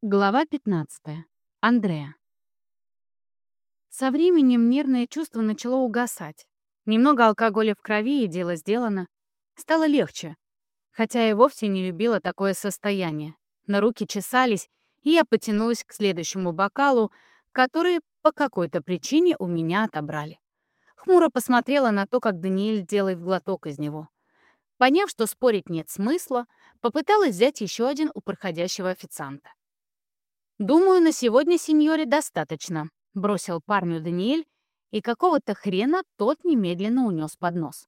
Глава 15. Андреа. Со временем нервное чувство начало угасать. Немного алкоголя в крови, и дело сделано. Стало легче. Хотя я вовсе не любила такое состояние. На руки чесались, и я потянулась к следующему бокалу, который по какой-то причине у меня отобрали. Хмуро посмотрела на то, как Даниэль делает глоток из него. Поняв, что спорить нет смысла, попыталась взять еще один у проходящего официанта. «Думаю, на сегодня сеньоре достаточно», — бросил парню Даниэль, и какого-то хрена тот немедленно унес под нос.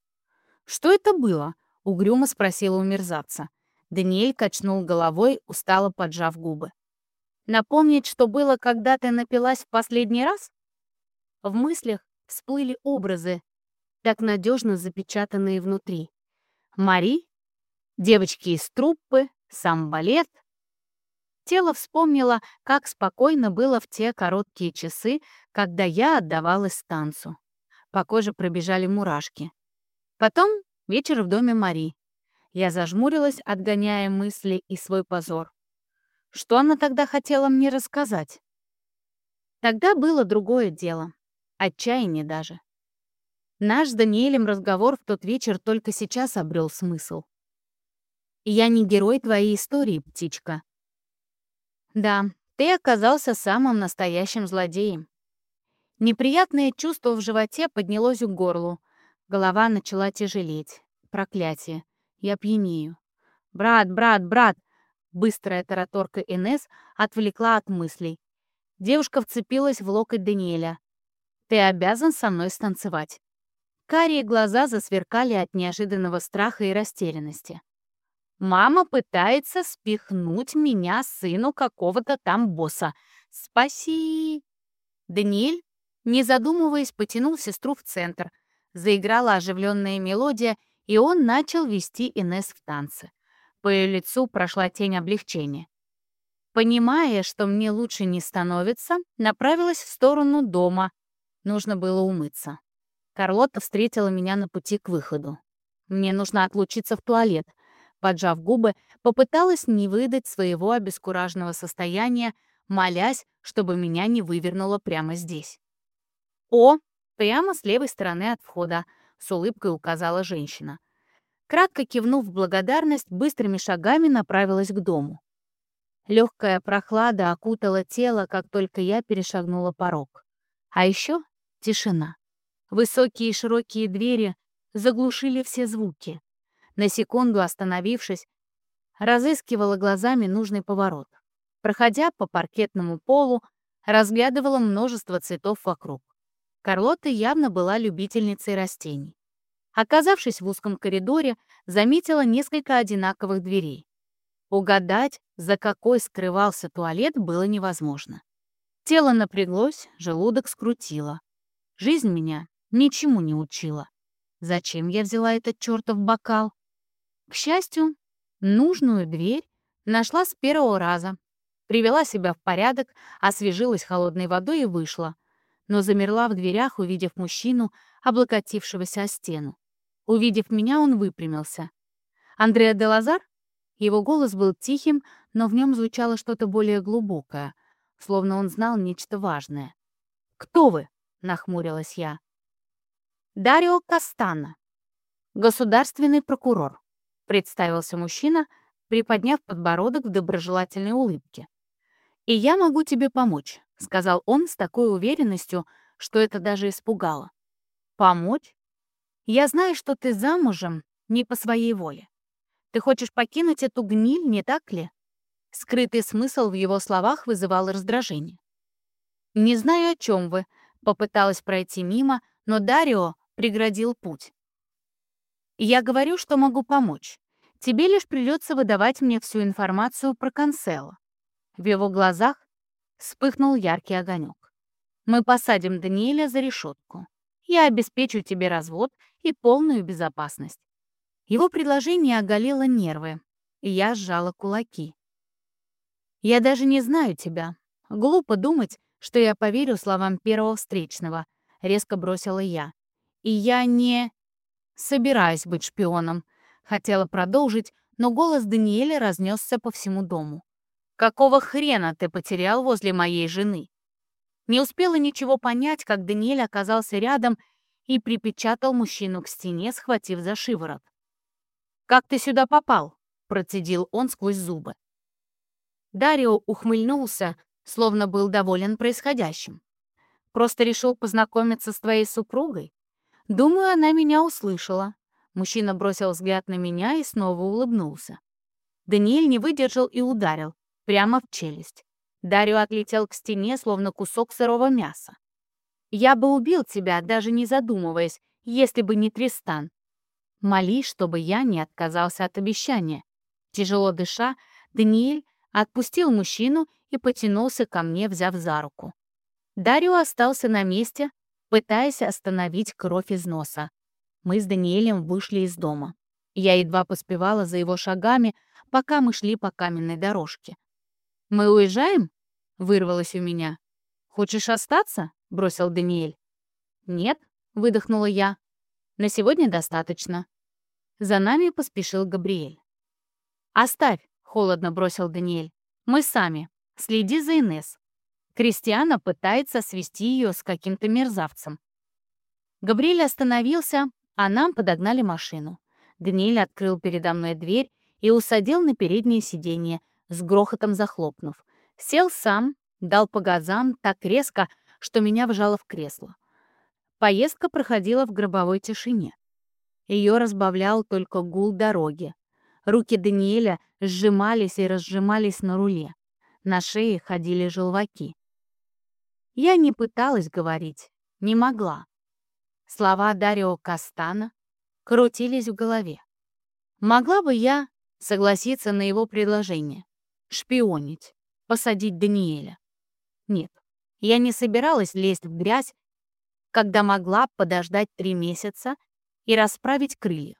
«Что это было?» — угрюмо спросила у мерзавца. Даниэль качнул головой, устало поджав губы. «Напомнить, что было, когда ты напилась в последний раз?» В мыслях всплыли образы, так надежно запечатанные внутри. Мари, девочки из труппы, сам балет, Тело вспомнило, как спокойно было в те короткие часы, когда я отдавалась танцу. По коже пробежали мурашки. Потом вечер в доме Мари. Я зажмурилась, отгоняя мысли и свой позор. Что она тогда хотела мне рассказать? Тогда было другое дело. Отчаяние даже. Наш с Даниэлем разговор в тот вечер только сейчас обрел смысл. «Я не герой твоей истории, птичка», да, ты оказался самым настоящим злодеем. Неприятное чувство в животе поднялось к горлу. Голова начала тяжелеть. Проклятие. Я пьянею. «Брат, брат, брат!» Быстрая тараторка Инес отвлекла от мыслей. Девушка вцепилась в локоть Даниэля. «Ты обязан со мной станцевать». Карие глаза засверкали от неожиданного страха и растерянности. Мама пытается спихнуть меня сыну какого-то там босса. Спаси!» Даниэль, не задумываясь, потянул сестру в центр. Заиграла оживленная мелодия, и он начал вести Инес в танцы. По ее лицу прошла тень облегчения. Понимая, что мне лучше не становится, направилась в сторону дома. Нужно было умыться. Карлотта встретила меня на пути к выходу. Мне нужно отлучиться в туалет — Поджав губы, попыталась не выдать своего обескураженного состояния, молясь, чтобы меня не вывернуло прямо здесь. «О, прямо с левой стороны от входа», — с улыбкой указала женщина. Кратко кивнув благодарность, быстрыми шагами направилась к дому. Легкая прохлада окутала тело, как только я перешагнула порог. А еще тишина. Высокие и широкие двери заглушили все звуки на секунду остановившись, разыскивала глазами нужный поворот. Проходя по паркетному полу, разглядывала множество цветов вокруг. Карлотта явно была любительницей растений. Оказавшись в узком коридоре, заметила несколько одинаковых дверей. Угадать, за какой скрывался туалет, было невозможно. Тело напряглось, желудок скрутило. Жизнь меня ничему не учила. Зачем я взяла этот чертов бокал? К счастью, нужную дверь нашла с первого раза. Привела себя в порядок, освежилась холодной водой и вышла. Но замерла в дверях, увидев мужчину, облокотившегося о стену. Увидев меня, он выпрямился. «Андреа де Лазар?» Его голос был тихим, но в нем звучало что-то более глубокое, словно он знал нечто важное. «Кто вы?» — нахмурилась я. «Дарио Кастана, государственный прокурор» представился мужчина, приподняв подбородок в доброжелательной улыбке. «И я могу тебе помочь», — сказал он с такой уверенностью, что это даже испугало. «Помочь? Я знаю, что ты замужем не по своей воле. Ты хочешь покинуть эту гниль, не так ли?» Скрытый смысл в его словах вызывал раздражение. «Не знаю, о чем вы», — попыталась пройти мимо, но Дарио преградил путь. Я говорю, что могу помочь. Тебе лишь придется выдавать мне всю информацию про Канцело. В его глазах вспыхнул яркий огонек. Мы посадим Даниэля за решетку. Я обеспечу тебе развод и полную безопасность. Его предложение оголило нервы, и я сжала кулаки. Я даже не знаю тебя. Глупо думать, что я поверю словам первого встречного, резко бросила я. И я не... Собираюсь быть шпионом. Хотела продолжить, но голос Даниэля разнесся по всему дому. Какого хрена ты потерял возле моей жены? Не успела ничего понять, как Даниэль оказался рядом и припечатал мужчину к стене, схватив за шиворот. «Как ты сюда попал?» — процедил он сквозь зубы. Дарио ухмыльнулся, словно был доволен происходящим. «Просто решил познакомиться с твоей супругой? Думаю, она меня услышала». Мужчина бросил взгляд на меня и снова улыбнулся. Даниэль не выдержал и ударил, прямо в челюсть. Дарио отлетел к стене, словно кусок сырого мяса. «Я бы убил тебя, даже не задумываясь, если бы не Тристан. Моли, чтобы я не отказался от обещания». Тяжело дыша, Даниэль отпустил мужчину и потянулся ко мне, взяв за руку. Дарио остался на месте, пытаясь остановить кровь из носа. Мы с Даниэлем вышли из дома. Я едва поспевала за его шагами, пока мы шли по каменной дорожке. «Мы уезжаем?» — вырвалось у меня. «Хочешь остаться?» — бросил Даниэль. «Нет», — выдохнула я. «На сегодня достаточно». За нами поспешил Габриэль. «Оставь», — холодно бросил Даниэль. «Мы сами. Следи за Инес. Кристиана пытается свести ее с каким-то мерзавцем». Габриэль остановился, а нам подогнали машину. Даниэль открыл передо мной дверь и усадил на переднее сиденье, с грохотом захлопнув. Сел сам, дал по газам так резко, что меня вжало в кресло. Поездка проходила в гробовой тишине. Ее разбавлял только гул дороги. Руки Даниэля сжимались и разжимались на руле. На шее ходили желваки. Я не пыталась говорить, не могла. Слова Дарио Кастана крутились в голове. Могла бы я согласиться на его предложение? Шпионить, посадить Даниэля? Нет, я не собиралась лезть в грязь, когда могла подождать три месяца и расправить крылья.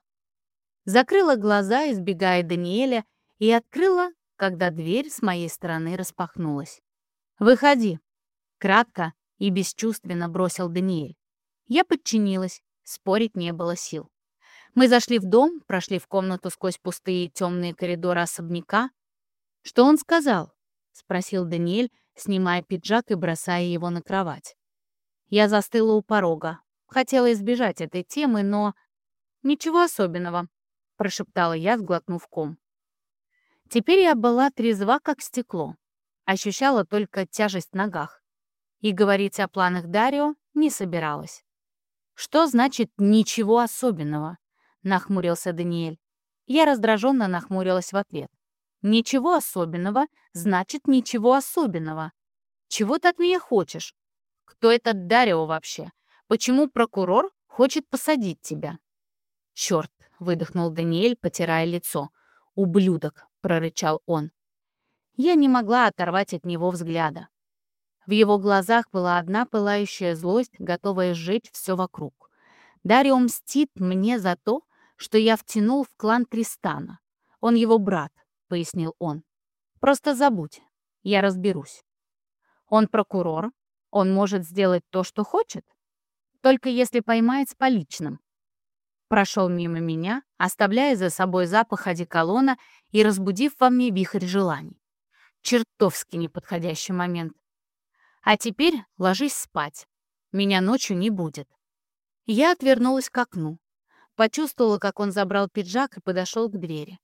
Закрыла глаза, избегая Даниэля, и открыла, когда дверь с моей стороны распахнулась. «Выходи!» — кратко и бесчувственно бросил Даниэль. Я подчинилась, спорить не было сил. Мы зашли в дом, прошли в комнату сквозь пустые темные коридоры особняка. «Что он сказал?» — спросил Даниэль, снимая пиджак и бросая его на кровать. Я застыла у порога. Хотела избежать этой темы, но... «Ничего особенного», — прошептала я, сглотнув ком. Теперь я была трезва, как стекло. Ощущала только тяжесть в ногах. И говорить о планах Дарио не собиралась. «Что значит «ничего особенного»?» — нахмурился Даниэль. Я раздраженно нахмурилась в ответ. «Ничего особенного значит ничего особенного. Чего ты от меня хочешь? Кто этот Дарио вообще? Почему прокурор хочет посадить тебя?» «Черт!» — выдохнул Даниэль, потирая лицо. «Ублюдок!» — прорычал он. Я не могла оторвать от него взгляда. В его глазах была одна пылающая злость, готовая сжечь все вокруг. Дарио мстит мне за то, что я втянул в клан Тристана. Он его брат, — пояснил он. Просто забудь, я разберусь. Он прокурор, он может сделать то, что хочет, только если поймает с поличным. Прошел мимо меня, оставляя за собой запах одеколона и разбудив во мне вихрь желаний. Чертовски неподходящий момент. А теперь ложись спать. Меня ночью не будет. Я отвернулась к окну. Почувствовала, как он забрал пиджак и подошел к двери.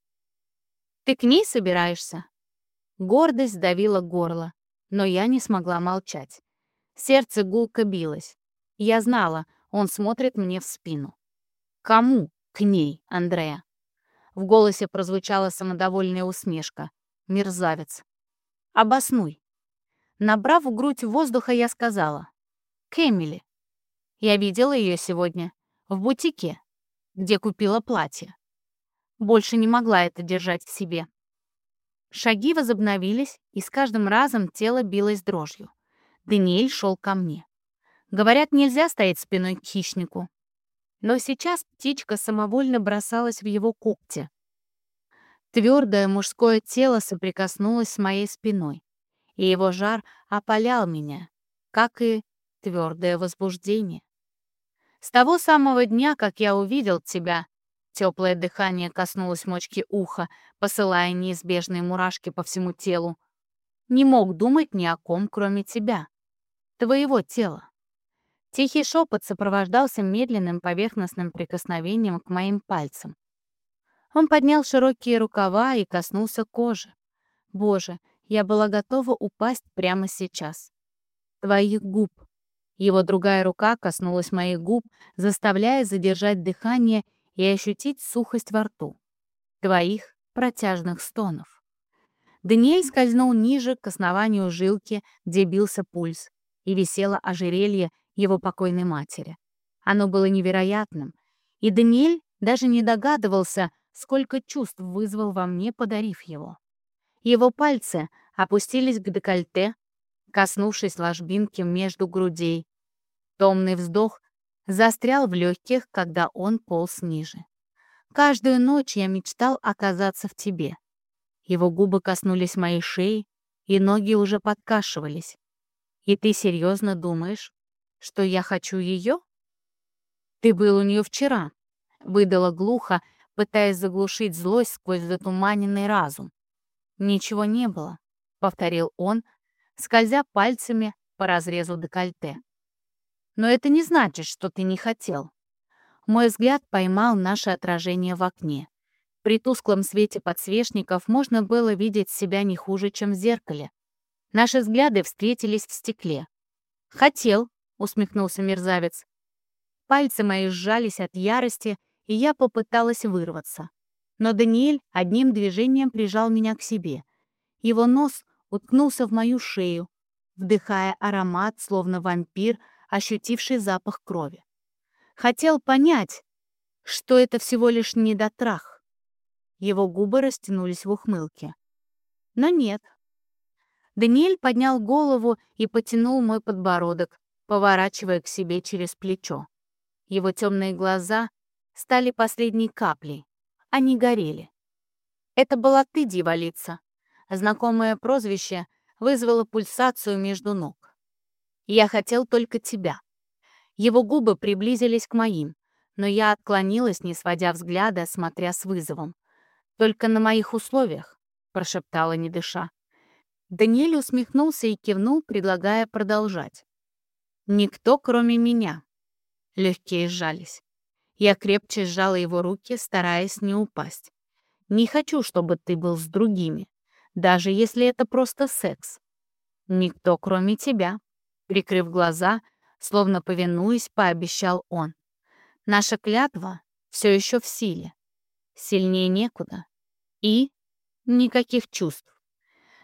«Ты к ней собираешься?» Гордость давила горло, но я не смогла молчать. Сердце гулко билось. Я знала, он смотрит мне в спину. «Кому к ней, Андрея?» В голосе прозвучала самодовольная усмешка. «Мерзавец». «Обоснуй». Набрав в грудь воздуха, я сказала. «К Эмили. Я видела ее сегодня. В бутике, где купила платье. Больше не могла это держать в себе. Шаги возобновились, и с каждым разом тело билось дрожью. Даниэль шел ко мне. Говорят, нельзя стоять спиной к хищнику. Но сейчас птичка самовольно бросалась в его когти. Твердое мужское тело соприкоснулось с моей спиной, и его жар опалял меня, как и твердое возбуждение. С того самого дня, как я увидел тебя, теплое дыхание коснулось мочки уха, посылая неизбежные мурашки по всему телу. Не мог думать ни о ком, кроме тебя. Твоего тела. Тихий шепот сопровождался медленным поверхностным прикосновением к моим пальцам. Он поднял широкие рукава и коснулся кожи. Боже, я была готова упасть прямо сейчас. Твоих губ. Его другая рука коснулась моих губ, заставляя задержать дыхание и ощутить сухость во рту. Твоих протяжных стонов. Даниэль скользнул ниже к основанию жилки, где бился пульс, и висело ожерелье его покойной матери. Оно было невероятным, и Даниэль даже не догадывался, сколько чувств вызвал во мне, подарив его. Его пальцы опустились к декольте, коснувшись ложбинки между грудей. Томный вздох застрял в легких, когда он полз ниже. Каждую ночь я мечтал оказаться в тебе. Его губы коснулись моей шеи, и ноги уже подкашивались. И ты серьезно думаешь, что я хочу ее? Ты был у нее вчера, выдала глухо, пытаясь заглушить злость сквозь затуманенный разум. Ничего не было, повторил он, скользя пальцами по разрезу декольте. Но это не значит, что ты не хотел. Мой взгляд поймал наше отражение в окне. При тусклом свете подсвечников можно было видеть себя не хуже, чем в зеркале. Наши взгляды встретились в стекле. «Хотел», — усмехнулся мерзавец. Пальцы мои сжались от ярости, и я попыталась вырваться. Но Даниэль одним движением прижал меня к себе. Его нос уткнулся в мою шею, вдыхая аромат, словно вампир, ощутивший запах крови. Хотел понять, что это всего лишь недотрах. Его губы растянулись в ухмылке. Но нет. Даниэль поднял голову и потянул мой подбородок, поворачивая к себе через плечо. Его темные глаза стали последней каплей. Они горели. Это была ты, дьяволица. Знакомое прозвище вызвало пульсацию между ног. Я хотел только тебя. Его губы приблизились к моим, но я отклонилась, не сводя взгляда, смотря с вызовом. «Только на моих условиях», — прошептала, не дыша. Даниэль усмехнулся и кивнул, предлагая продолжать. «Никто, кроме меня». Легкие сжались. Я крепче сжала его руки, стараясь не упасть. «Не хочу, чтобы ты был с другими, даже если это просто секс. Никто, кроме тебя». Прикрыв глаза, — словно повинуясь, пообещал он. Наша клятва все еще в силе. Сильнее некуда. И никаких чувств.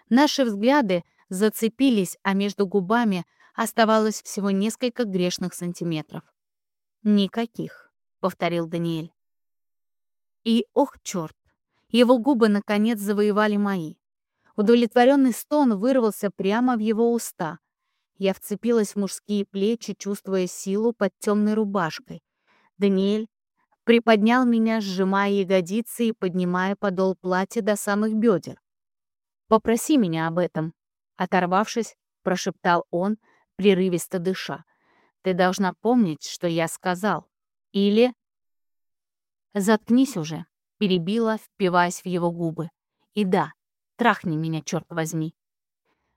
Наши взгляды зацепились, а между губами оставалось всего несколько грешных сантиметров. «Никаких», — повторил Даниэль. И, ох, черт, его губы наконец завоевали мои. Удовлетворенный стон вырвался прямо в его уста, я вцепилась в мужские плечи, чувствуя силу под темной рубашкой. Даниэль приподнял меня, сжимая ягодицы и поднимая подол платья до самых бедер. «Попроси меня об этом», — оторвавшись, прошептал он, прерывисто дыша. «Ты должна помнить, что я сказал. Или...» «Заткнись уже», — перебила, впиваясь в его губы. «И да, трахни меня, черт возьми».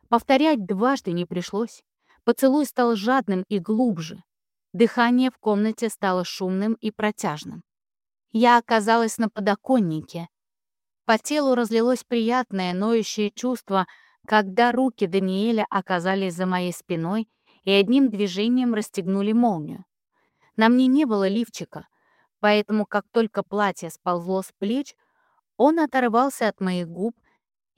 Повторять дважды не пришлось. Поцелуй стал жадным и глубже. Дыхание в комнате стало шумным и протяжным. Я оказалась на подоконнике. По телу разлилось приятное, ноющее чувство, когда руки Даниэля оказались за моей спиной и одним движением расстегнули молнию. На мне не было лифчика, поэтому как только платье сползло с плеч, он оторвался от моих губ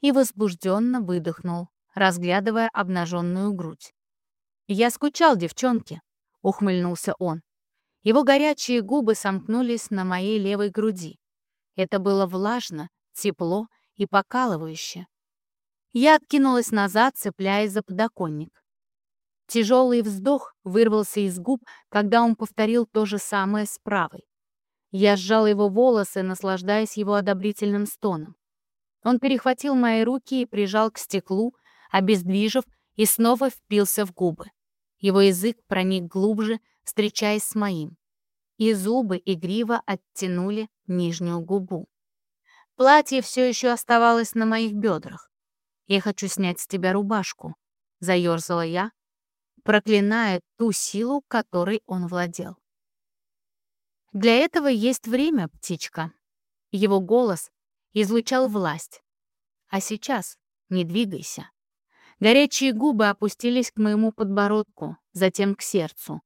и возбужденно выдохнул, разглядывая обнаженную грудь. «Я скучал, девчонки», — ухмыльнулся он. Его горячие губы сомкнулись на моей левой груди. Это было влажно, тепло и покалывающе. Я откинулась назад, цепляясь за подоконник. Тяжелый вздох вырвался из губ, когда он повторил то же самое с правой. Я сжала его волосы, наслаждаясь его одобрительным стоном. Он перехватил мои руки и прижал к стеклу, обездвижив и снова впился в губы. Его язык проник глубже, встречаясь с моим. И зубы игриво оттянули нижнюю губу. Платье все еще оставалось на моих бедрах. Я хочу снять с тебя рубашку», — заерзала я, проклиная ту силу, которой он владел. «Для этого есть время, птичка». Его голос излучал власть. «А сейчас не двигайся». Горячие губы опустились к моему подбородку, затем к сердцу.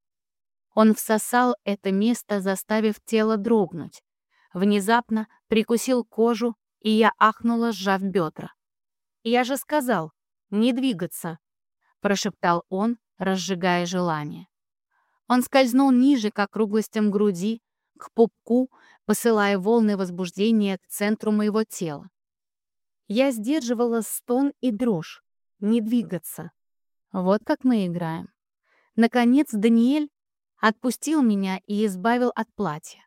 Он всосал это место, заставив тело дрогнуть. Внезапно прикусил кожу, и я ахнула, сжав бедра. «Я же сказал, не двигаться», — прошептал он, разжигая желание. Он скользнул ниже к округлостям груди, к пупку, посылая волны возбуждения к центру моего тела. Я сдерживала стон и дрожь, не двигаться. Вот как мы играем. Наконец Даниэль отпустил меня и избавил от платья.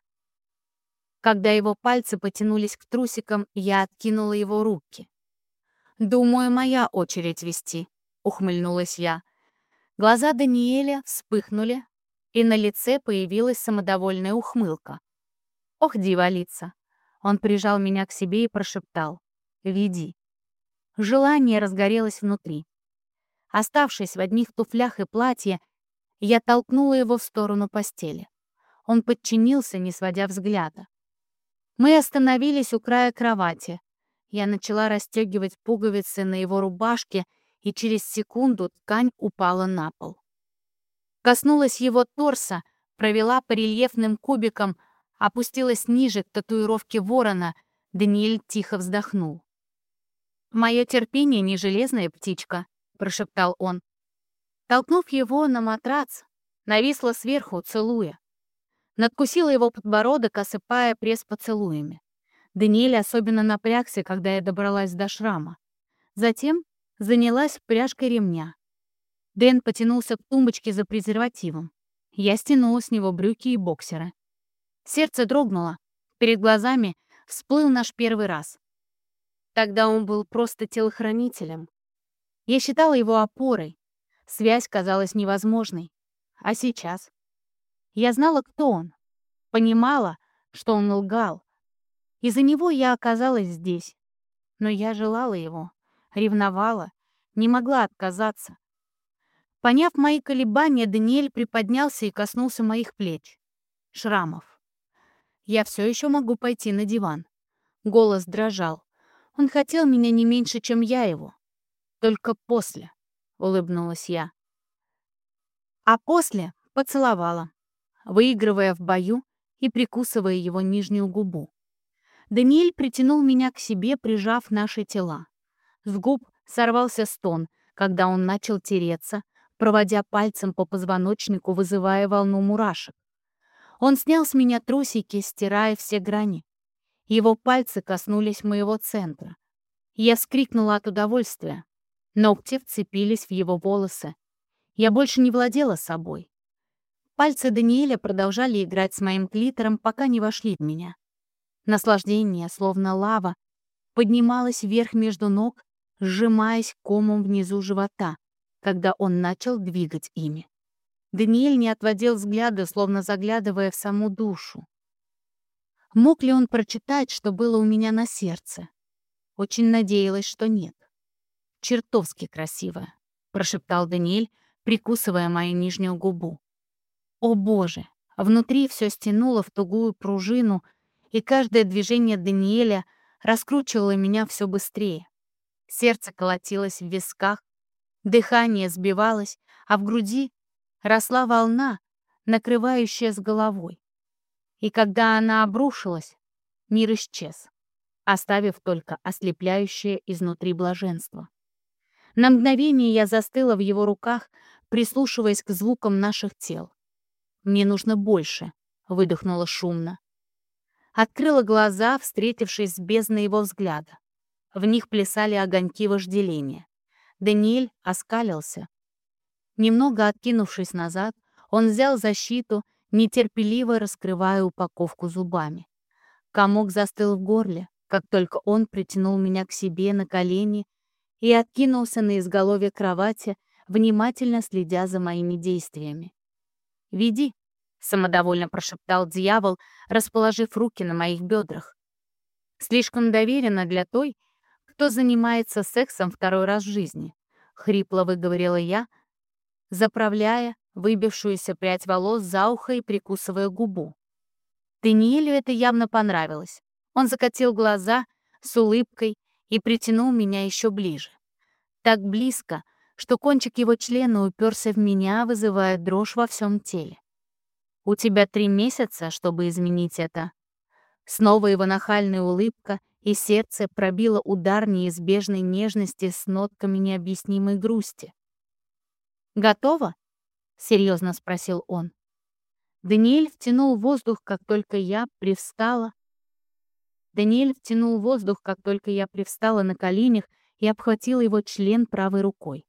Когда его пальцы потянулись к трусикам, я откинула его руки. «Думаю, моя очередь вести», — ухмыльнулась я. Глаза Даниэля вспыхнули, и на лице появилась самодовольная ухмылка. «Ох, дива лица!» Он прижал меня к себе и прошептал. «Веди». Желание разгорелось внутри. Оставшись в одних туфлях и платье, я толкнула его в сторону постели. Он подчинился, не сводя взгляда. Мы остановились у края кровати. Я начала расстегивать пуговицы на его рубашке, и через секунду ткань упала на пол. Коснулась его торса, провела по рельефным кубикам, опустилась ниже к татуировке ворона. Даниэль тихо вздохнул. «Мое терпение не железная птичка», — прошептал он. Толкнув его на матрац, нависла сверху, целуя. Надкусила его подбородок, осыпая пресс поцелуями. Даниэль особенно напрягся, когда я добралась до шрама. Затем занялась пряжкой ремня. Дэн потянулся к тумбочке за презервативом. Я стянула с него брюки и боксеры. Сердце дрогнуло. Перед глазами всплыл наш первый раз. Тогда он был просто телохранителем. Я считала его опорой. Связь казалась невозможной. А сейчас? Я знала, кто он. Понимала, что он лгал. Из-за него я оказалась здесь. Но я желала его, ревновала, не могла отказаться. Поняв мои колебания, Даниэль приподнялся и коснулся моих плеч. Шрамов. Я все еще могу пойти на диван. Голос дрожал. Он хотел меня не меньше, чем я его. Только после, — улыбнулась я. А после поцеловала выигрывая в бою и прикусывая его нижнюю губу. Даниэль притянул меня к себе, прижав наши тела. С губ сорвался стон, когда он начал тереться, проводя пальцем по позвоночнику, вызывая волну мурашек. Он снял с меня трусики, стирая все грани. Его пальцы коснулись моего центра. Я вскрикнула от удовольствия. Ногти вцепились в его волосы. Я больше не владела собой. Пальцы Даниэля продолжали играть с моим клитором, пока не вошли в меня. Наслаждение, словно лава, поднималось вверх между ног, сжимаясь комом внизу живота, когда он начал двигать ими. Даниэль не отводил взгляда, словно заглядывая в саму душу. Мог ли он прочитать, что было у меня на сердце? Очень надеялась, что нет. «Чертовски красивая», — прошептал Даниэль, прикусывая мою нижнюю губу. О боже! Внутри все стянуло в тугую пружину, и каждое движение Даниэля раскручивало меня все быстрее. Сердце колотилось в висках, дыхание сбивалось, а в груди росла волна, накрывающая с головой. И когда она обрушилась, мир исчез, оставив только ослепляющее изнутри блаженство. На мгновение я застыла в его руках, прислушиваясь к звукам наших тел. «Мне нужно больше», — выдохнула шумно. Открыла глаза, встретившись с бездной его взгляда. В них плясали огоньки вожделения. Даниэль оскалился. Немного откинувшись назад, он взял защиту, нетерпеливо раскрывая упаковку зубами. Комок застыл в горле, как только он притянул меня к себе на колени и откинулся на изголовье кровати, внимательно следя за моими действиями. «Веди», — самодовольно прошептал дьявол, расположив руки на моих бедрах. Слишком доверенно для той, кто занимается сексом второй раз в жизни», — хрипло выговорила я, заправляя выбившуюся прядь волос за ухо и прикусывая губу. Даниэлю это явно понравилось. Он закатил глаза с улыбкой и притянул меня еще ближе. Так близко, что кончик его члена уперся в меня, вызывая дрожь во всем теле. «У тебя три месяца, чтобы изменить это». Снова его нахальная улыбка, и сердце пробило удар неизбежной нежности с нотками необъяснимой грусти. «Готово?» — серьезно спросил он. Даниэль втянул воздух, как только я привстала. Даниэль втянул воздух, как только я привстала на коленях и обхватила его член правой рукой.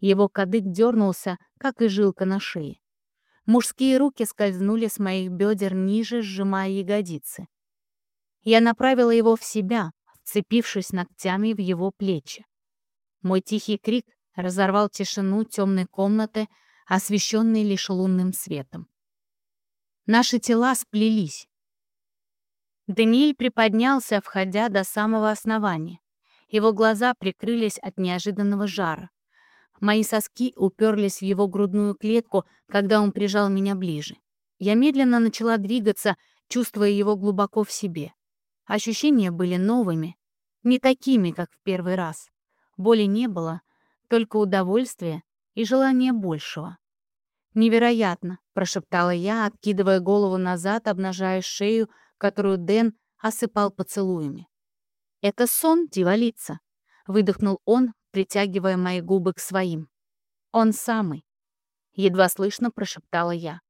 Его кадык дернулся, как и жилка на шее. Мужские руки скользнули с моих бедер ниже, сжимая ягодицы. Я направила его в себя, вцепившись ногтями в его плечи. Мой тихий крик разорвал тишину темной комнаты, освещенной лишь лунным светом. Наши тела сплелись. Даниэль приподнялся, входя до самого основания. Его глаза прикрылись от неожиданного жара. Мои соски уперлись в его грудную клетку, когда он прижал меня ближе. Я медленно начала двигаться, чувствуя его глубоко в себе. Ощущения были новыми, не такими, как в первый раз. Боли не было, только удовольствие и желание большего. «Невероятно!» — прошептала я, откидывая голову назад, обнажая шею, которую Дэн осыпал поцелуями. «Это сон, дьяволица!» — выдохнул он, притягивая мои губы к своим. «Он самый!» — едва слышно прошептала я.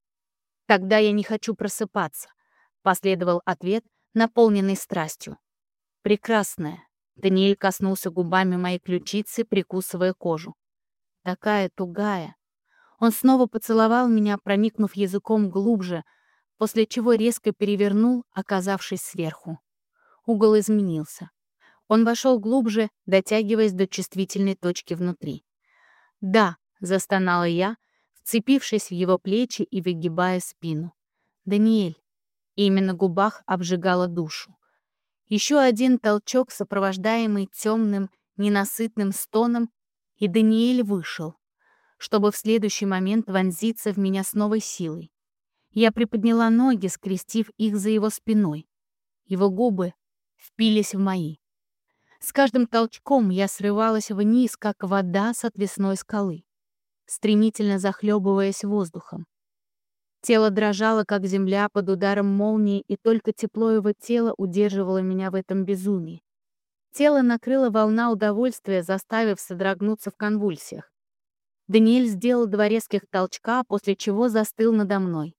«Тогда я не хочу просыпаться», — последовал ответ, наполненный страстью. «Прекрасная!» — Даниэль коснулся губами моей ключицы, прикусывая кожу. «Такая тугая!» Он снова поцеловал меня, проникнув языком глубже, после чего резко перевернул, оказавшись сверху. Угол изменился. Он вошел глубже, дотягиваясь до чувствительной точки внутри. «Да», — застонала я, вцепившись в его плечи и выгибая спину. «Даниэль». Именно губах обжигала душу. Еще один толчок, сопровождаемый темным, ненасытным стоном, и Даниэль вышел, чтобы в следующий момент вонзиться в меня с новой силой. Я приподняла ноги, скрестив их за его спиной. Его губы впились в мои. С каждым толчком я срывалась вниз, как вода с отвесной скалы, стремительно захлебываясь воздухом. Тело дрожало, как земля под ударом молнии, и только тепло его тела удерживало меня в этом безумии. Тело накрыло волна удовольствия, заставив содрогнуться в конвульсиях. Даниэль сделал два резких толчка, после чего застыл надо мной.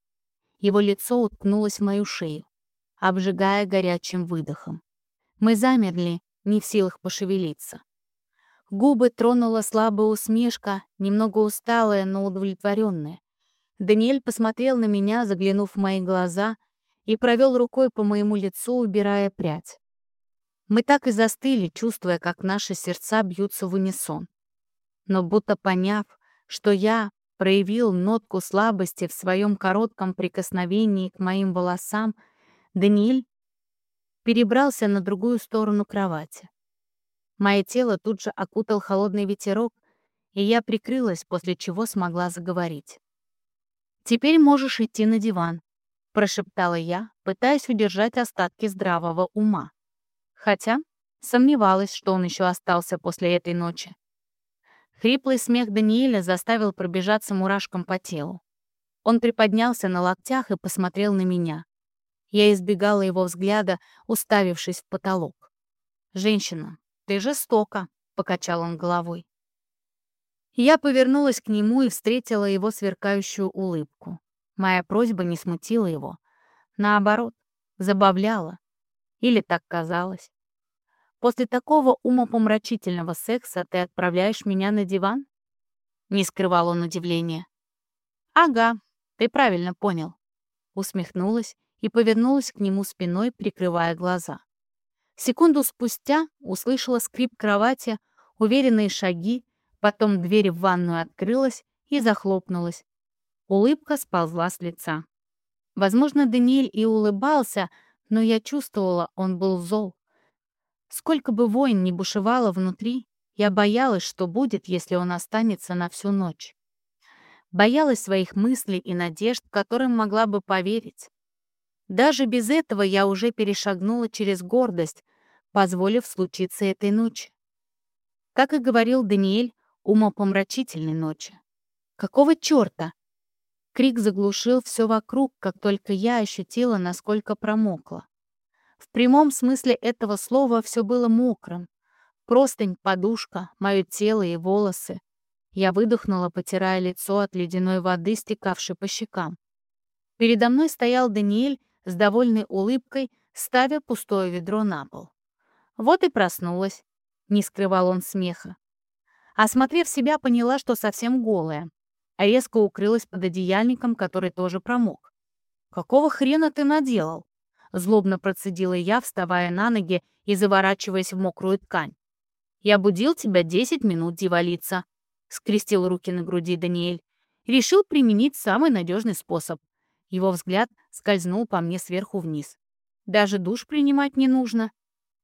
Его лицо уткнулось в мою шею, обжигая горячим выдохом. Мы замерли, не в силах пошевелиться. Губы тронула слабая усмешка, немного усталая, но удовлетворенная. Даниэль посмотрел на меня, заглянув в мои глаза, и провел рукой по моему лицу, убирая прядь. Мы так и застыли, чувствуя, как наши сердца бьются в унисон. Но будто поняв, что я проявил нотку слабости в своем коротком прикосновении к моим волосам, Даниэль перебрался на другую сторону кровати. Мое тело тут же окутал холодный ветерок, и я прикрылась, после чего смогла заговорить. «Теперь можешь идти на диван», — прошептала я, пытаясь удержать остатки здравого ума. Хотя сомневалась, что он еще остался после этой ночи. Хриплый смех Даниэля заставил пробежаться мурашкам по телу. Он приподнялся на локтях и посмотрел на меня. Я избегала его взгляда, уставившись в потолок. «Женщина, ты жестока», — покачал он головой. Я повернулась к нему и встретила его сверкающую улыбку. Моя просьба не смутила его. Наоборот, забавляла. Или так казалось. «После такого умопомрачительного секса ты отправляешь меня на диван?» Не скрывал он удивления. «Ага, ты правильно понял». Усмехнулась и повернулась к нему спиной, прикрывая глаза. Секунду спустя услышала скрип кровати, уверенные шаги, потом дверь в ванную открылась и захлопнулась. Улыбка сползла с лица. Возможно, Даниэль и улыбался, но я чувствовала, он был зол. Сколько бы войн ни бушевало внутри, я боялась, что будет, если он останется на всю ночь. Боялась своих мыслей и надежд, которым могла бы поверить. Даже без этого я уже перешагнула через гордость, позволив случиться этой ночи. Как и говорил Даниэль, умопомрачительной ночи. Какого черта? Крик заглушил все вокруг, как только я ощутила, насколько промокла. В прямом смысле этого слова все было мокрым. Простынь, подушка, мое тело и волосы. Я выдохнула, потирая лицо от ледяной воды, стекавшей по щекам. Передо мной стоял Даниэль с довольной улыбкой, ставя пустое ведро на пол. Вот и проснулась. Не скрывал он смеха. Осмотрев себя, поняла, что совсем голая, резко укрылась под одеяльником, который тоже промок. «Какого хрена ты наделал?» Злобно процедила я, вставая на ноги и заворачиваясь в мокрую ткань. «Я будил тебя десять минут, дьяволица», — скрестил руки на груди Даниэль. Решил применить самый надежный способ. Его взгляд скользнул по мне сверху вниз. «Даже душ принимать не нужно».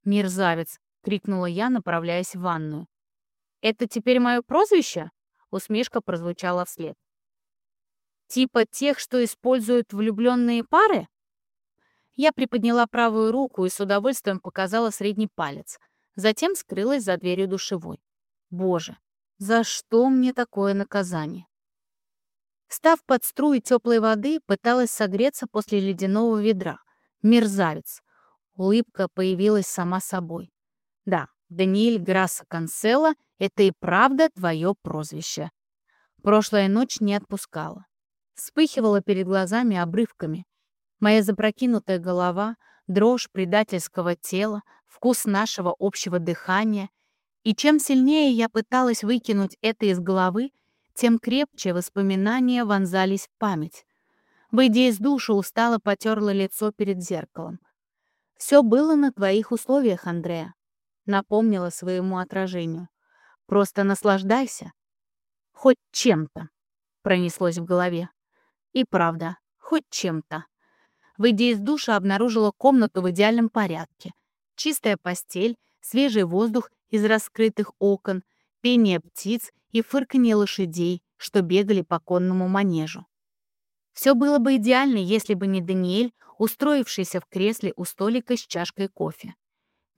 «Мерзавец!» — крикнула я, направляясь в ванную. «Это теперь мое прозвище?» — усмешка прозвучала вслед. «Типа тех, что используют влюбленные пары?» Я приподняла правую руку и с удовольствием показала средний палец. Затем скрылась за дверью душевой. Боже, за что мне такое наказание? Став под струи теплой воды, пыталась согреться после ледяного ведра. Мерзавец. Улыбка появилась сама собой. Да, Даниэль Грасса Канцела — это и правда твое прозвище. Прошлая ночь не отпускала. Вспыхивала перед глазами обрывками. Моя запрокинутая голова, дрожь предательского тела, вкус нашего общего дыхания. И чем сильнее я пыталась выкинуть это из головы, тем крепче воспоминания вонзались в память. Выйдя из душа, устало потерла лицо перед зеркалом. «Все было на твоих условиях, Андреа», — напомнила своему отражению. «Просто наслаждайся. Хоть чем-то», — пронеслось в голове. И правда, хоть чем-то. Выйдя из душа, обнаружила комнату в идеальном порядке. Чистая постель, свежий воздух из раскрытых окон, пение птиц и фырканье лошадей, что бегали по конному манежу. Все было бы идеально, если бы не Даниэль, устроившийся в кресле у столика с чашкой кофе.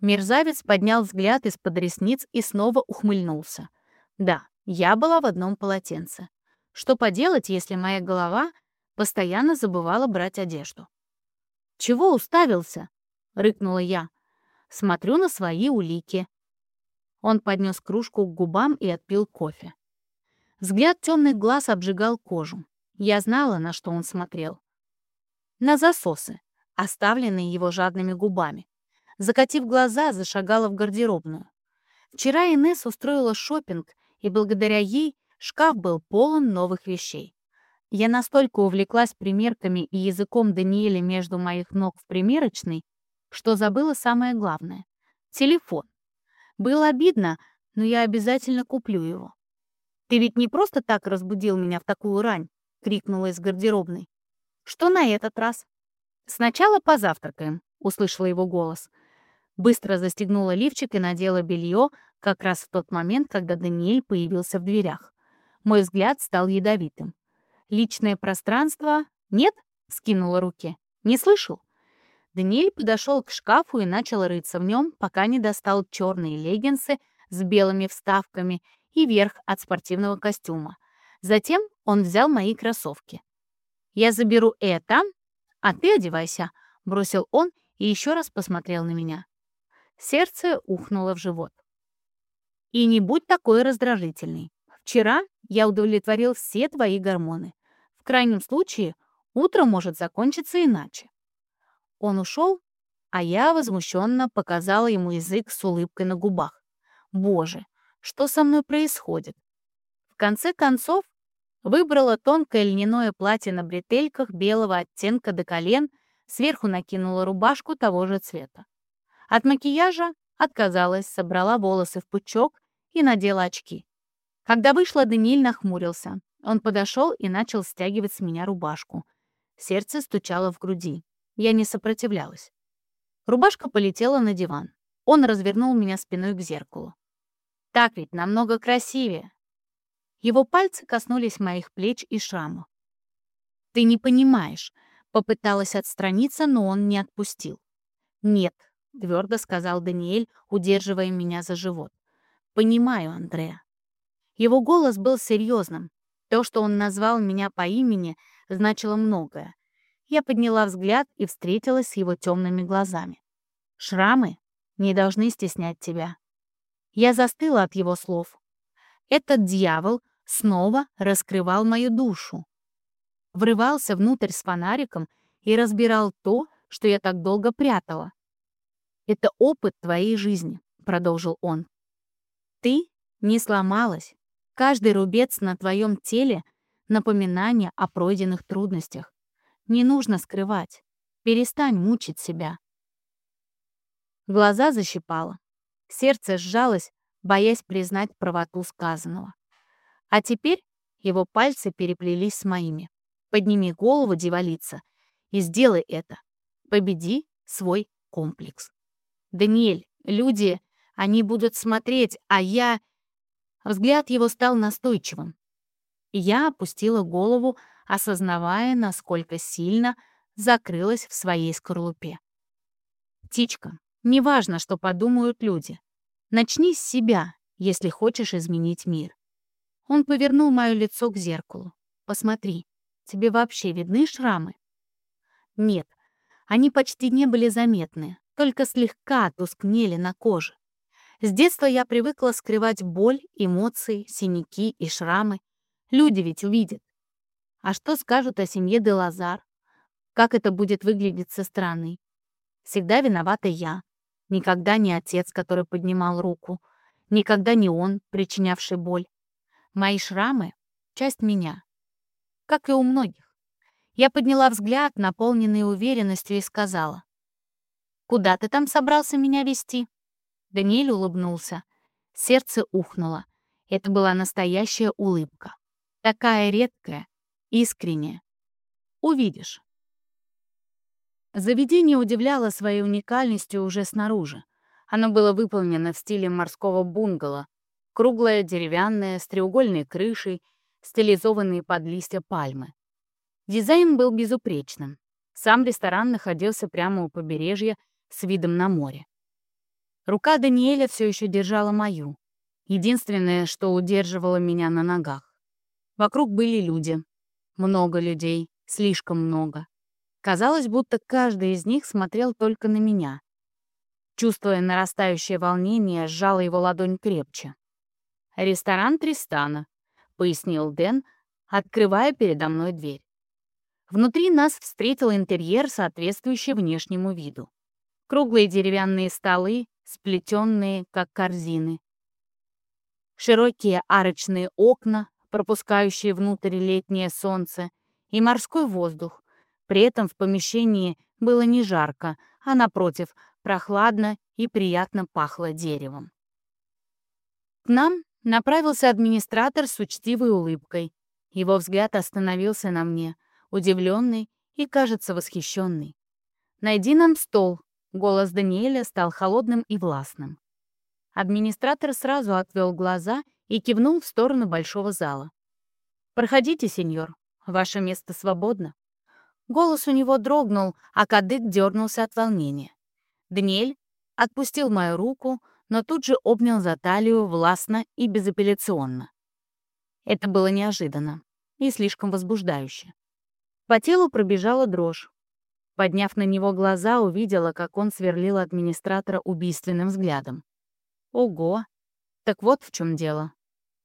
Мерзавец поднял взгляд из-под ресниц и снова ухмыльнулся. Да, я была в одном полотенце. Что поделать, если моя голова постоянно забывала брать одежду? «Чего уставился?» — рыкнула я. «Смотрю на свои улики». Он поднес кружку к губам и отпил кофе. Взгляд темных глаз обжигал кожу. Я знала, на что он смотрел. На засосы, оставленные его жадными губами. Закатив глаза, зашагала в гардеробную. Вчера Инесс устроила шопинг, и благодаря ей шкаф был полон новых вещей. Я настолько увлеклась примерками и языком Даниэля между моих ног в примерочной, что забыла самое главное — телефон. Было обидно, но я обязательно куплю его. «Ты ведь не просто так разбудил меня в такую рань!» — крикнула из гардеробной. «Что на этот раз?» «Сначала позавтракаем», — услышала его голос. Быстро застегнула лифчик и надела белье как раз в тот момент, когда Даниэль появился в дверях. Мой взгляд стал ядовитым. Личное пространство? Нет? Скинула руки. Не слышал? Даниэль подошел к шкафу и начал рыться в нем, пока не достал черные леггинсы с белыми вставками и верх от спортивного костюма. Затем он взял мои кроссовки. «Я заберу это, а ты одевайся», — бросил он и еще раз посмотрел на меня. Сердце ухнуло в живот. «И не будь такой раздражительный. Вчера я удовлетворил все твои гормоны. В крайнем случае, утро может закончиться иначе. Он ушел, а я возмущенно показала ему язык с улыбкой на губах. Боже, что со мной происходит? В конце концов, выбрала тонкое льняное платье на бретельках белого оттенка до колен, сверху накинула рубашку того же цвета. От макияжа отказалась, собрала волосы в пучок и надела очки. Когда вышла, Даниэль нахмурился. Он подошел и начал стягивать с меня рубашку. Сердце стучало в груди. Я не сопротивлялась. Рубашка полетела на диван. Он развернул меня спиной к зеркалу. Так ведь намного красивее. Его пальцы коснулись моих плеч и шрамов. «Ты не понимаешь», — попыталась отстраниться, но он не отпустил. «Нет», — твердо сказал Даниэль, удерживая меня за живот. «Понимаю, Андреа». Его голос был серьезным. То, что он назвал меня по имени, значило многое. Я подняла взгляд и встретилась с его темными глазами. «Шрамы не должны стеснять тебя». Я застыла от его слов. Этот дьявол снова раскрывал мою душу. Врывался внутрь с фонариком и разбирал то, что я так долго прятала. «Это опыт твоей жизни», — продолжил он. «Ты не сломалась. Каждый рубец на твоем теле — напоминание о пройденных трудностях. Не нужно скрывать. Перестань мучить себя». Глаза защипало. Сердце сжалось, боясь признать правоту сказанного. А теперь его пальцы переплелись с моими. «Подними голову, девалица, и сделай это. Победи свой комплекс». «Даниэль, люди, они будут смотреть, а я...» Взгляд его стал настойчивым. Я опустила голову, осознавая, насколько сильно закрылась в своей скорлупе. «Птичка, неважно, что подумают люди. Начни с себя, если хочешь изменить мир». Он повернул мое лицо к зеркалу. «Посмотри, тебе вообще видны шрамы?» «Нет, они почти не были заметны, только слегка тускнели на коже. С детства я привыкла скрывать боль, эмоции, синяки и шрамы. Люди ведь увидят. А что скажут о семье де Лазар? Как это будет выглядеть со стороны? Всегда виновата я. Никогда не отец, который поднимал руку. Никогда не он, причинявший боль. Мои шрамы — часть меня. Как и у многих. Я подняла взгляд, наполненный уверенностью, и сказала. «Куда ты там собрался меня вести?» Даниэль улыбнулся. Сердце ухнуло. Это была настоящая улыбка. Такая редкая, искренняя. Увидишь. Заведение удивляло своей уникальностью уже снаружи. Оно было выполнено в стиле морского бунгало. Круглое, деревянное, с треугольной крышей, стилизованные под листья пальмы. Дизайн был безупречным. Сам ресторан находился прямо у побережья с видом на море. Рука Даниэля все еще держала мою. Единственное, что удерживало меня на ногах. Вокруг были люди. Много людей, слишком много. Казалось, будто каждый из них смотрел только на меня. Чувствуя нарастающее волнение, сжала его ладонь крепче. «Ресторан Тристана», — пояснил Дэн, открывая передо мной дверь. Внутри нас встретил интерьер, соответствующий внешнему виду. Круглые деревянные столы, сплетенные, как корзины. Широкие арочные окна, пропускающие внутрь летнее солнце, и морской воздух. При этом в помещении было не жарко, а, напротив, прохладно и приятно пахло деревом. К нам направился администратор с учтивой улыбкой. Его взгляд остановился на мне — удивленный и, кажется, восхищенный. «Найди нам стол», — голос Даниэля стал холодным и властным. Администратор сразу отвел глаза и кивнул в сторону большого зала. «Проходите, сеньор, ваше место свободно». Голос у него дрогнул, а кадык дернулся от волнения. Даниэль отпустил мою руку, но тут же обнял за талию властно и безапелляционно. Это было неожиданно и слишком возбуждающе. По телу пробежала дрожь. Подняв на него глаза, увидела, как он сверлил администратора убийственным взглядом. Ого! Так вот в чем дело.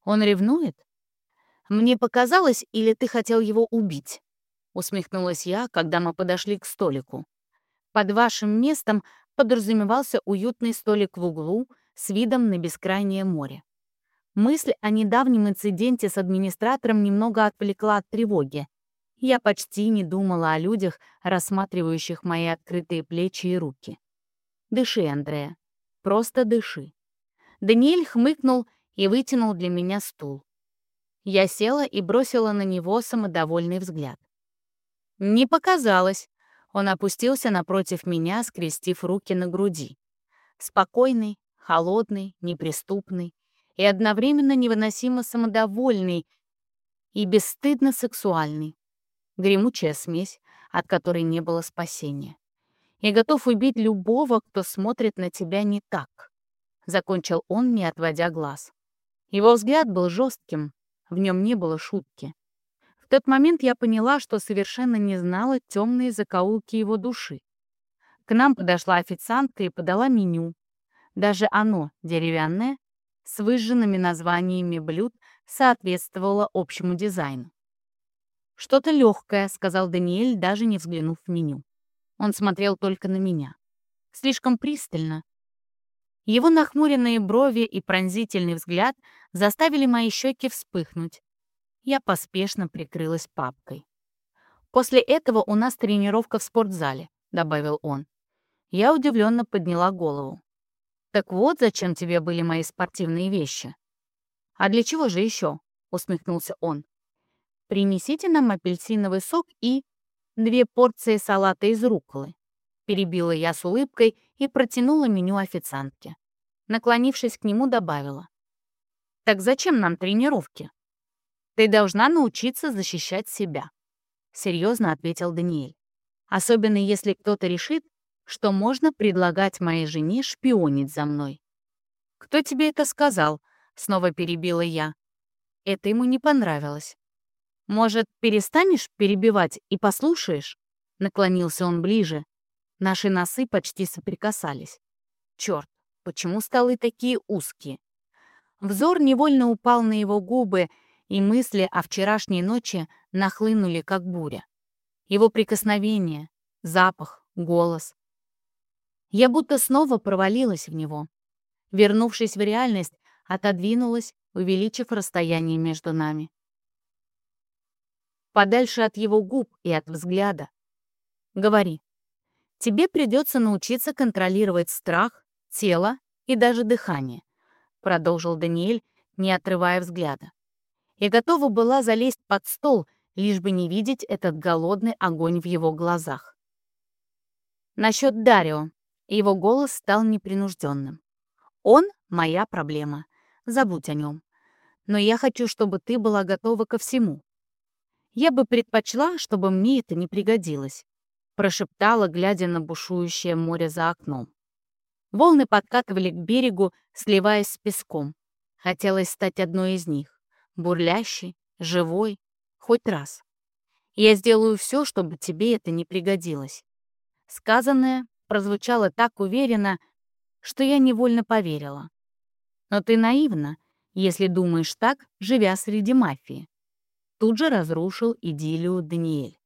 Он ревнует? Мне показалось, или ты хотел его убить? Усмехнулась я, когда мы подошли к столику. Под вашим местом подразумевался уютный столик в углу с видом на бескрайнее море. Мысль о недавнем инциденте с администратором немного отвлекла от тревоги, я почти не думала о людях, рассматривающих мои открытые плечи и руки. «Дыши, Андрея. Просто дыши». Даниэль хмыкнул и вытянул для меня стул. Я села и бросила на него самодовольный взгляд. «Не показалось». Он опустился напротив меня, скрестив руки на груди. Спокойный, холодный, неприступный и одновременно невыносимо самодовольный и бесстыдно сексуальный. Гремучая смесь, от которой не было спасения. Я готов убить любого, кто смотрит на тебя не так. Закончил он, не отводя глаз. Его взгляд был жестким, в нем не было шутки. В тот момент я поняла, что совершенно не знала темные закоулки его души. К нам подошла официантка и подала меню. Даже оно, деревянное, с выжженными названиями блюд, соответствовало общему дизайну. «Что-то легкое», — сказал Даниэль, даже не взглянув в меню. Он смотрел только на меня. Слишком пристально. Его нахмуренные брови и пронзительный взгляд заставили мои щеки вспыхнуть. Я поспешно прикрылась папкой. «После этого у нас тренировка в спортзале», — добавил он. Я удивленно подняла голову. «Так вот, зачем тебе были мои спортивные вещи?» «А для чего же еще?» — усмехнулся он. «Принесите нам апельсиновый сок и две порции салата из рукколы». Перебила я с улыбкой и протянула меню официантке. Наклонившись к нему, добавила. «Так зачем нам тренировки? Ты должна научиться защищать себя», — серьезно ответил Даниэль. «Особенно если кто-то решит, что можно предлагать моей жене шпионить за мной». «Кто тебе это сказал?» — снова перебила я. Это ему не понравилось. «Может, перестанешь перебивать и послушаешь?» Наклонился он ближе. Наши носы почти соприкасались. Черт, почему столы такие узкие? Взор невольно упал на его губы, и мысли о вчерашней ночи нахлынули, как буря. Его прикосновение, запах, голос. Я будто снова провалилась в него. Вернувшись в реальность, отодвинулась, увеличив расстояние между нами. Подальше от его губ и от взгляда. Говори. Тебе придется научиться контролировать страх, тело и даже дыхание, продолжил Даниэль, не отрывая взгляда. Я готова была залезть под стол, лишь бы не видеть этот голодный огонь в его глазах. Насчет Дарио. Его голос стал непринужденным. Он — моя проблема. Забудь о нем. Но я хочу, чтобы ты была готова ко всему. Я бы предпочла, чтобы мне это не пригодилось, прошептала, глядя на бушующее море за окном. Волны подкатывали к берегу, сливаясь с песком. Хотелось стать одной из них, бурлящей, живой, хоть раз. Я сделаю все, чтобы тебе это не пригодилось. Сказанное прозвучало так уверенно, что я невольно поверила. Но ты наивна, если думаешь так, живя среди мафии. Тут же разрушил идиллию Даниэль.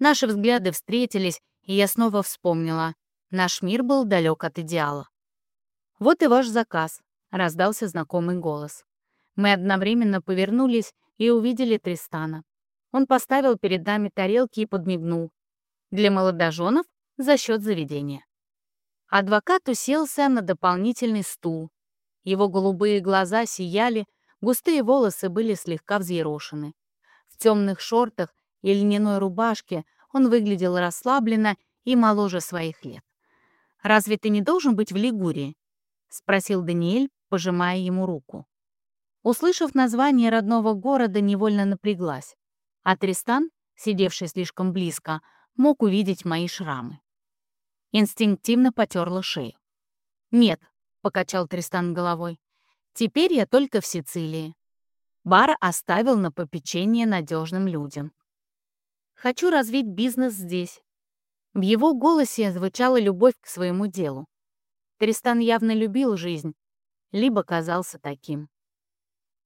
Наши взгляды встретились, и я снова вспомнила. Наш мир был далек от идеала. «Вот и ваш заказ», — раздался знакомый голос. Мы одновременно повернулись и увидели Тристана. Он поставил перед нами тарелки и подмигнул. Для молодоженов за счет заведения. Адвокат уселся на дополнительный стул. Его голубые глаза сияли, густые волосы были слегка взъерошены. В темных шортах и льняной рубашке он выглядел расслабленно и моложе своих лет. «Разве ты не должен быть в Лигурии?» — спросил Даниэль, пожимая ему руку. Услышав название родного города, невольно напряглась, а Тристан, сидевший слишком близко, мог увидеть мои шрамы. Инстинктивно потерла шею. «Нет», — покачал Тристан головой, — «теперь я только в Сицилии. Бар оставил на попечение надежным людям. Хочу развить бизнес здесь». В его голосе звучала любовь к своему делу. Тристан явно любил жизнь, либо казался таким.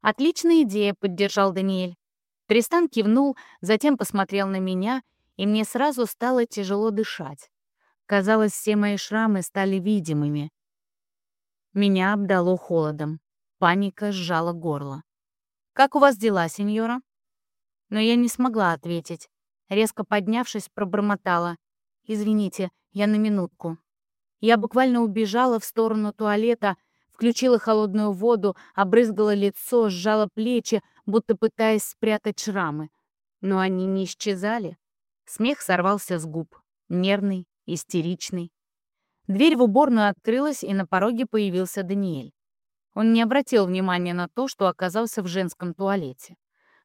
«Отличная идея», — поддержал Даниэль. Тристан кивнул, затем посмотрел на меня, и мне сразу стало тяжело дышать. Казалось, все мои шрамы стали видимыми. Меня обдало холодом. Паника сжала горло. «Как у вас дела, сеньора?» Но я не смогла ответить. Резко поднявшись, пробормотала. «Извините, я на минутку». Я буквально убежала в сторону туалета, включила холодную воду, обрызгала лицо, сжала плечи, будто пытаясь спрятать шрамы. Но они не исчезали. Смех сорвался с губ, нервный, истеричный. Дверь в уборную открылась, и на пороге появился Даниэль. Он не обратил внимания на то, что оказался в женском туалете.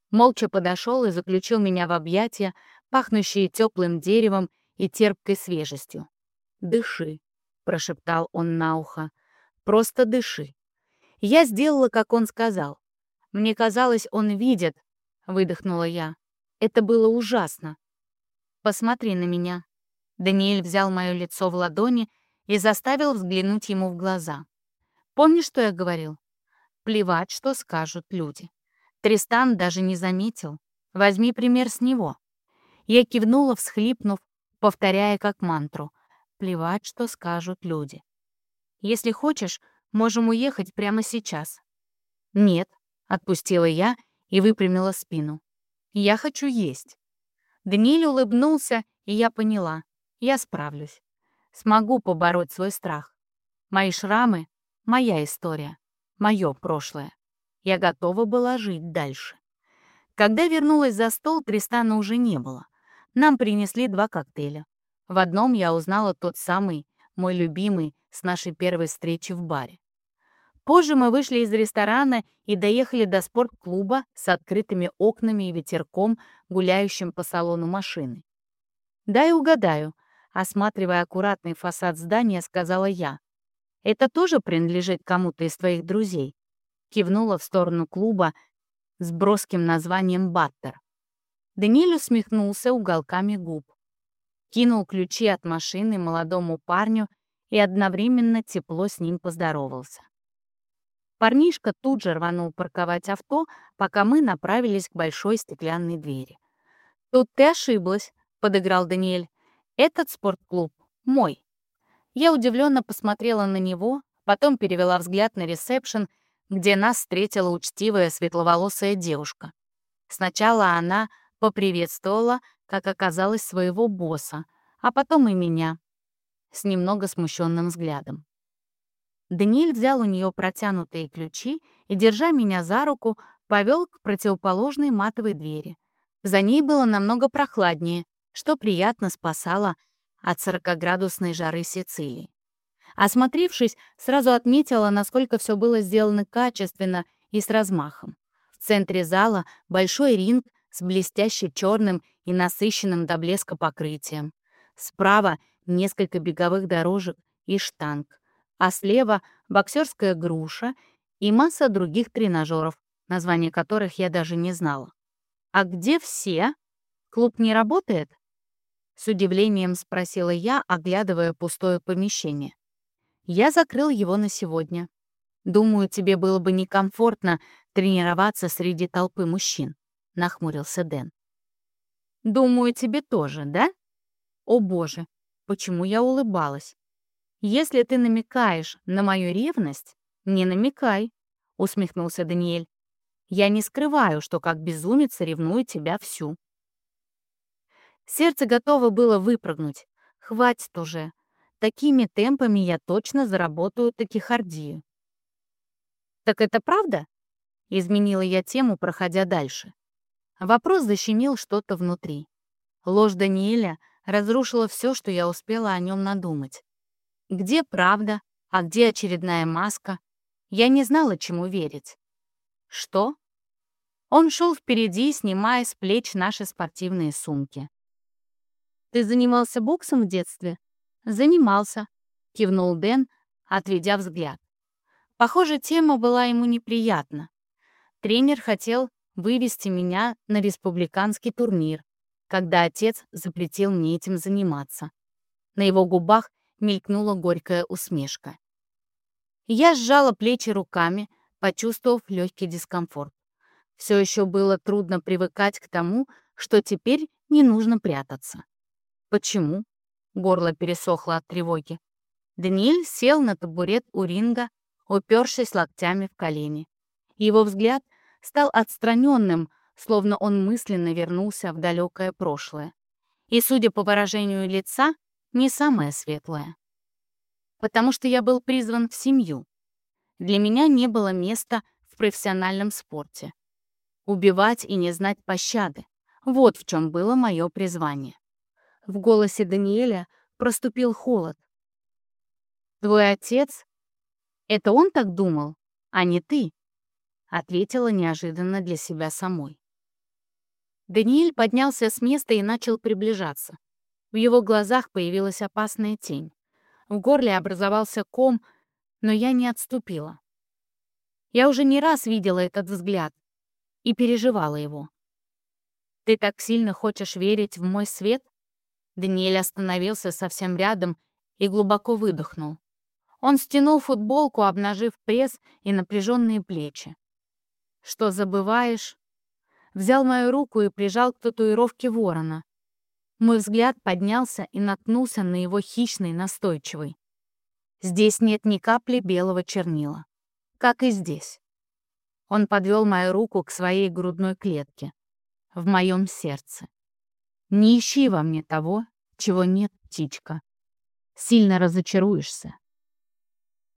Молча подошел и заключил меня в объятия, пахнущие теплым деревом и терпкой свежестью. «Дыши», — прошептал он на ухо, — «просто дыши». Я сделала, как он сказал. Мне казалось, он видит, — выдохнула я. Это было ужасно. «Посмотри на меня». Даниэль взял мое лицо в ладони и заставил взглянуть ему в глаза. «Помнишь, что я говорил? Плевать, что скажут люди». Тристан даже не заметил. Возьми пример с него. Я кивнула, всхлипнув, повторяя как мантру. Плевать, что скажут люди. Если хочешь, можем уехать прямо сейчас. Нет, отпустила я и выпрямила спину. Я хочу есть. Даниэль улыбнулся, и я поняла. Я справлюсь. Смогу побороть свой страх. Мои шрамы — моя история, мое прошлое. Я готова была жить дальше. Когда вернулась за стол, Тристана уже не было. Нам принесли два коктейля. В одном я узнала тот самый, мой любимый, с нашей первой встречи в баре. Позже мы вышли из ресторана и доехали до спортклуба с открытыми окнами и ветерком, гуляющим по салону машины. «Дай угадаю», — осматривая аккуратный фасад здания, сказала я. «Это тоже принадлежит кому-то из твоих друзей?» кивнула в сторону клуба с броским названием «Баттер». Даниэль усмехнулся уголками губ. Кинул ключи от машины молодому парню и одновременно тепло с ним поздоровался. Парнишка тут же рванул парковать авто, пока мы направились к большой стеклянной двери. «Тут ты ошиблась», — подыграл Даниэль. «Этот спортклуб мой». Я удивленно посмотрела на него, потом перевела взгляд на ресепшн где нас встретила учтивая светловолосая девушка. Сначала она поприветствовала, как оказалось, своего босса, а потом и меня, с немного смущенным взглядом. Даниэль взял у нее протянутые ключи и, держа меня за руку, повел к противоположной матовой двери. За ней было намного прохладнее, что приятно спасало от 40-градусной жары Сицилии. Осмотревшись, сразу отметила, насколько все было сделано качественно и с размахом. В центре зала большой ринг с блестяще черным и насыщенным до блеска покрытием. Справа несколько беговых дорожек и штанг, а слева боксерская груша и масса других тренажеров, названия которых я даже не знала. «А где все? Клуб не работает?» С удивлением спросила я, оглядывая пустое помещение. Я закрыл его на сегодня. Думаю, тебе было бы некомфортно тренироваться среди толпы мужчин, нахмурился Дэн. Думаю, тебе тоже, да? О боже, почему я улыбалась? Если ты намекаешь на мою ревность, не намекай, усмехнулся Даниэль. Я не скрываю, что как безумец ревную тебя всю. Сердце готово было выпрыгнуть. Хватит уже. Такими темпами я точно заработаю такихардию. «Так это правда?» — изменила я тему, проходя дальше. Вопрос защемил что-то внутри. Ложь Даниэля разрушила все, что я успела о нем надумать. Где правда, а где очередная маска? Я не знала, чему верить. Что? Он шел впереди, снимая с плеч наши спортивные сумки. «Ты занимался боксом в детстве?» «Занимался», — кивнул Дэн, отведя взгляд. Похоже, тема была ему неприятна. Тренер хотел вывести меня на республиканский турнир, когда отец запретил мне этим заниматься. На его губах мелькнула горькая усмешка. Я сжала плечи руками, почувствовав легкий дискомфорт. Все еще было трудно привыкать к тому, что теперь не нужно прятаться. Почему? Горло пересохло от тревоги. Даниэль сел на табурет у ринга, упершись локтями в колени. Его взгляд стал отстраненным, словно он мысленно вернулся в далекое прошлое. И, судя по выражению лица, не самое светлое. Потому что я был призван в семью. Для меня не было места в профессиональном спорте. Убивать и не знать пощады — вот в чем было мое призвание. В голосе Даниэля проступил холод. Твой отец? Это он так думал, а не ты? Ответила неожиданно для себя самой. Даниэль поднялся с места и начал приближаться. В его глазах появилась опасная тень. В горле образовался ком, но я не отступила. Я уже не раз видела этот взгляд и переживала его. «Ты так сильно хочешь верить в мой свет?» Даниэль остановился совсем рядом и глубоко выдохнул. Он стянул футболку, обнажив пресс и напряженные плечи. «Что забываешь?» Взял мою руку и прижал к татуировке ворона. Мой взгляд поднялся и наткнулся на его хищный, настойчивый. Здесь нет ни капли белого чернила. Как и здесь. Он подвел мою руку к своей грудной клетке в моем сердце. Не ищи во мне того, чего нет, птичка. Сильно разочаруешься.